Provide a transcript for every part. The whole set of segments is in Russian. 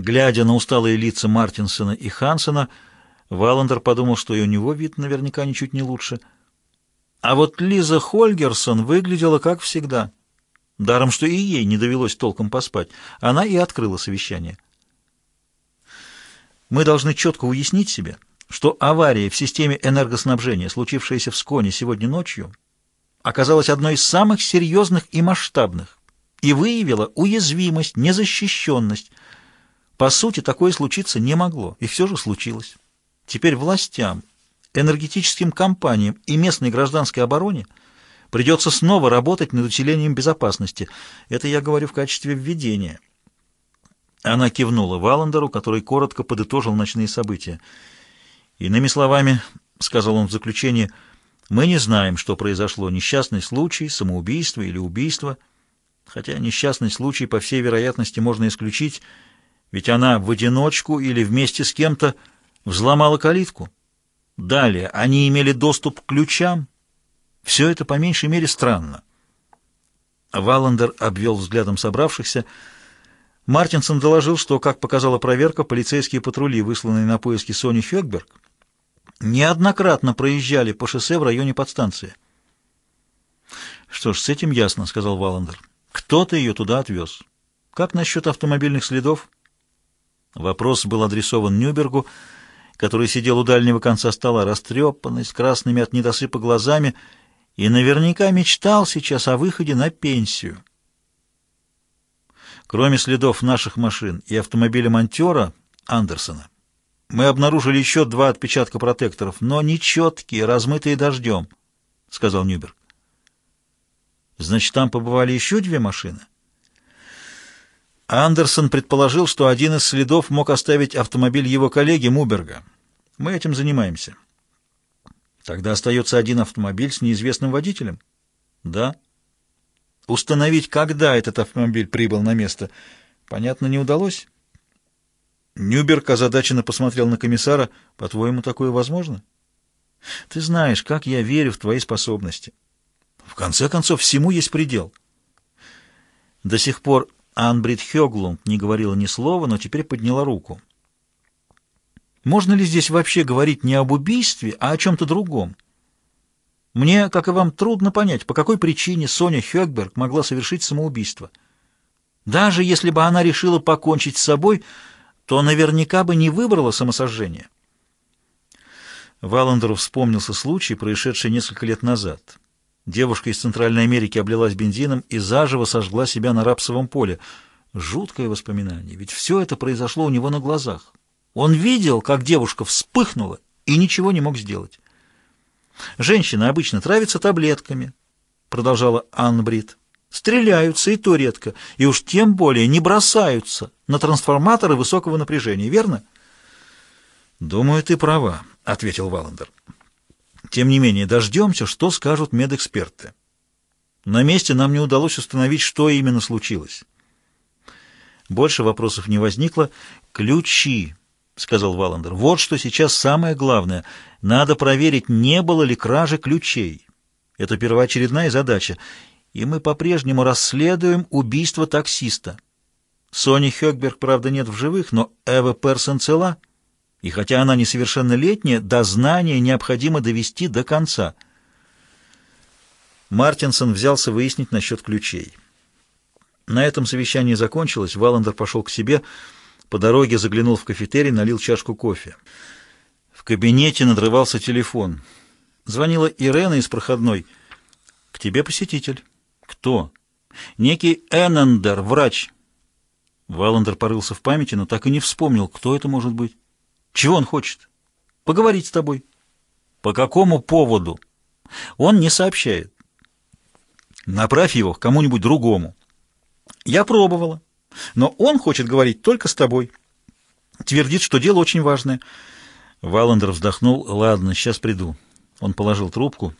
Глядя на усталые лица Мартинсона и Хансена, Валандер подумал, что и у него вид наверняка ничуть не лучше. А вот Лиза Хольгерсон выглядела как всегда. Даром, что и ей не довелось толком поспать. Она и открыла совещание. Мы должны четко уяснить себе, что авария в системе энергоснабжения, случившаяся в Сконе сегодня ночью, оказалась одной из самых серьезных и масштабных и выявила уязвимость, незащищенность. По сути, такое случиться не могло, и все же случилось. Теперь властям, энергетическим компаниям и местной гражданской обороне придется снова работать над усилением безопасности. Это я говорю в качестве введения. Она кивнула Валандеру, который коротко подытожил ночные события. Иными словами, сказал он в заключение, мы не знаем, что произошло, несчастный случай, самоубийство или убийство, хотя несчастный случай, по всей вероятности, можно исключить, ведь она в одиночку или вместе с кем-то взломала калитку. Далее они имели доступ к ключам. Все это по меньшей мере странно. Валандер обвел взглядом собравшихся. Мартинсон доложил, что, как показала проверка, полицейские патрули, высланные на поиски Сони Хёкберг, неоднократно проезжали по шоссе в районе подстанции. «Что ж, с этим ясно», — сказал Валандер. «Кто-то ее туда отвез. Как насчет автомобильных следов?» Вопрос был адресован Нюбергу, который сидел у дальнего конца стола, растрепанный, с красными от недосыпа глазами, и наверняка мечтал сейчас о выходе на пенсию. Кроме следов наших машин и автомобиля монтера Андерсона, мы обнаружили еще два отпечатка протекторов, но нечеткие, размытые дождем, — сказал Нюберг. Значит, там побывали еще две машины? Андерсон предположил, что один из следов мог оставить автомобиль его коллеги Муберга. Мы этим занимаемся. Тогда остается один автомобиль с неизвестным водителем? Да. Установить, когда этот автомобиль прибыл на место, понятно, не удалось. Нюберг озадаченно посмотрел на комиссара. «По-твоему, такое возможно?» «Ты знаешь, как я верю в твои способности. В конце концов, всему есть предел». До сих пор Анбрид Хёглунд не говорила ни слова, но теперь подняла руку. «Можно ли здесь вообще говорить не об убийстве, а о чем-то другом?» Мне, как и вам, трудно понять, по какой причине Соня Хёкберг могла совершить самоубийство. Даже если бы она решила покончить с собой, то наверняка бы не выбрала самосожжение. Валандеру вспомнился случай, происшедший несколько лет назад. Девушка из Центральной Америки облилась бензином и заживо сожгла себя на рапсовом поле. Жуткое воспоминание, ведь все это произошло у него на глазах. Он видел, как девушка вспыхнула и ничего не мог сделать. «Женщины обычно травятся таблетками», — продолжала Анн Брит. Стреляются, и то редко, и уж тем более не бросаются на трансформаторы высокого напряжения, верно? «Думаю, ты права», — ответил Валандер. «Тем не менее, дождемся, что скажут медэксперты. На месте нам не удалось установить, что именно случилось». Больше вопросов не возникло. «Ключи», — сказал Валандер. «Вот что сейчас самое главное. Надо проверить, не было ли кражи ключей. Это первоочередная задача и мы по-прежнему расследуем убийство таксиста. Сони Хёкберг, правда, нет в живых, но Эва Персон цела, и хотя она несовершеннолетняя, дознание необходимо довести до конца. Мартинсон взялся выяснить насчет ключей. На этом совещание закончилось, Валандер пошел к себе, по дороге заглянул в кафетерий, налил чашку кофе. В кабинете надрывался телефон. Звонила Ирена из проходной. «К тебе посетитель». Кто? Некий Эннендер, врач. Валандер порылся в памяти, но так и не вспомнил, кто это может быть. Чего он хочет? Поговорить с тобой. По какому поводу? Он не сообщает. Направь его к кому-нибудь другому. Я пробовала, но он хочет говорить только с тобой. Твердит, что дело очень важное. Валандер вздохнул. Ладно, сейчас приду. Он положил трубку.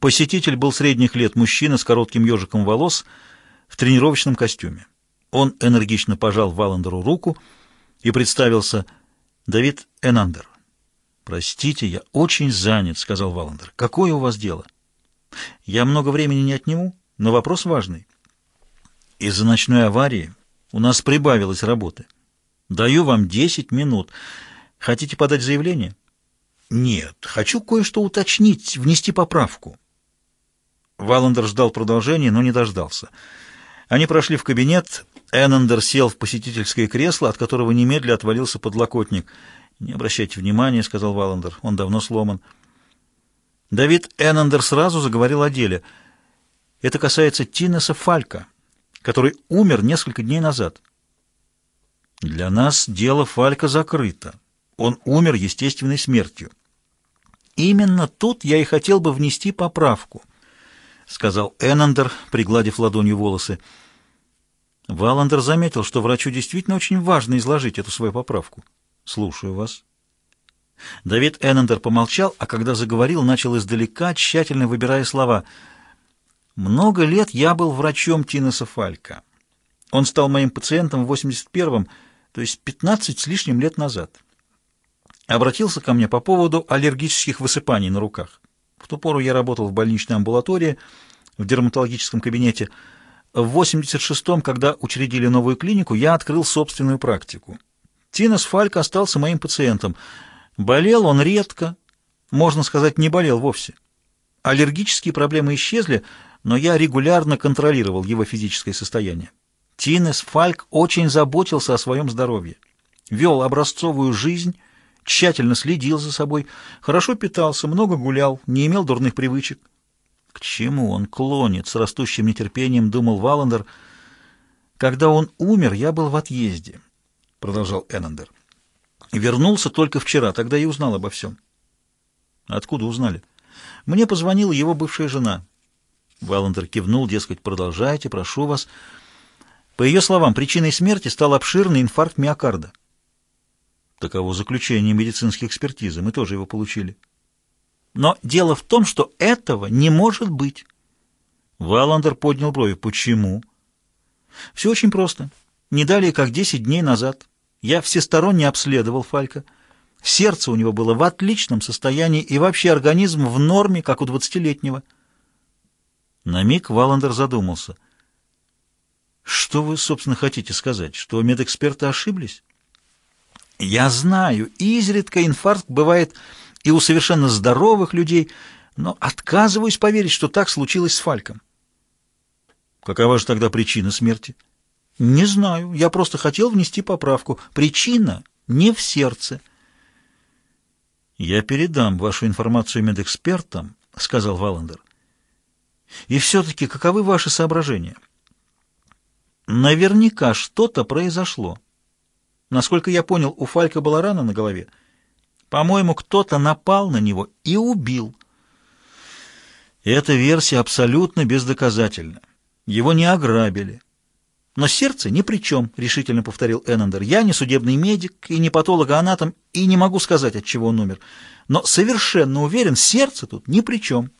Посетитель был средних лет, мужчина с коротким ежиком волос в тренировочном костюме. Он энергично пожал Валандеру руку и представился Давид Энандер. «Простите, я очень занят», — сказал Валандер. «Какое у вас дело?» «Я много времени не отниму, но вопрос важный. Из-за ночной аварии у нас прибавилось работы. Даю вам 10 минут. Хотите подать заявление? Нет, хочу кое-что уточнить, внести поправку. Валандер ждал продолжения, но не дождался. Они прошли в кабинет. Эннендер сел в посетительское кресло, от которого немедля отвалился подлокотник. «Не обращайте внимания», — сказал Валандер, — «он давно сломан». Давид Эннендер сразу заговорил о деле. «Это касается Тинеса Фалька, который умер несколько дней назад». «Для нас дело Фалька закрыто. Он умер естественной смертью». «Именно тут я и хотел бы внести поправку». — сказал Эннендер, пригладив ладонью волосы. Валандер заметил, что врачу действительно очень важно изложить эту свою поправку. «Слушаю вас». Давид Эннендер помолчал, а когда заговорил, начал издалека, тщательно выбирая слова. «Много лет я был врачом Тинеса Фалька. Он стал моим пациентом в 81-м, то есть 15 с лишним лет назад. Обратился ко мне по поводу аллергических высыпаний на руках. В ту пору я работал в больничной амбулатории, в дерматологическом кабинете. В 86-м, когда учредили новую клинику, я открыл собственную практику. Тинес Фальк остался моим пациентом. Болел он редко, можно сказать, не болел вовсе. Аллергические проблемы исчезли, но я регулярно контролировал его физическое состояние. Тинес Фальк очень заботился о своем здоровье, вел образцовую жизнь тщательно следил за собой, хорошо питался, много гулял, не имел дурных привычек. К чему он клонит? С растущим нетерпением думал Валандер. Когда он умер, я был в отъезде, продолжал Эннендер. Вернулся только вчера, тогда и узнал обо всем. Откуда узнали? Мне позвонила его бывшая жена. Валандер кивнул, дескать, продолжайте, прошу вас. По ее словам, причиной смерти стал обширный инфаркт миокарда. Таково заключение медицинской экспертизы. Мы тоже его получили. Но дело в том, что этого не может быть. Валандер поднял брови. Почему? Все очень просто. Не далее, как 10 дней назад, я всесторонне обследовал Фалька. Сердце у него было в отличном состоянии и вообще организм в норме, как у двадцатилетнего. На миг Валандер задумался. Что вы, собственно, хотите сказать? Что медэксперты ошиблись? Я знаю, изредка инфаркт бывает и у совершенно здоровых людей, но отказываюсь поверить, что так случилось с Фальком. Какова же тогда причина смерти? Не знаю, я просто хотел внести поправку. Причина не в сердце. Я передам вашу информацию медэкспертам, сказал Валандер. И все-таки каковы ваши соображения? Наверняка что-то произошло. Насколько я понял, у Фалька была рана на голове. По-моему, кто-то напал на него и убил. Эта версия абсолютно бездоказательна. Его не ограбили. Но сердце ни при чем, решительно повторил Эннендер. Я не судебный медик и не патологоанатом, и не могу сказать, от чего он умер. Но совершенно уверен, сердце тут ни при чем.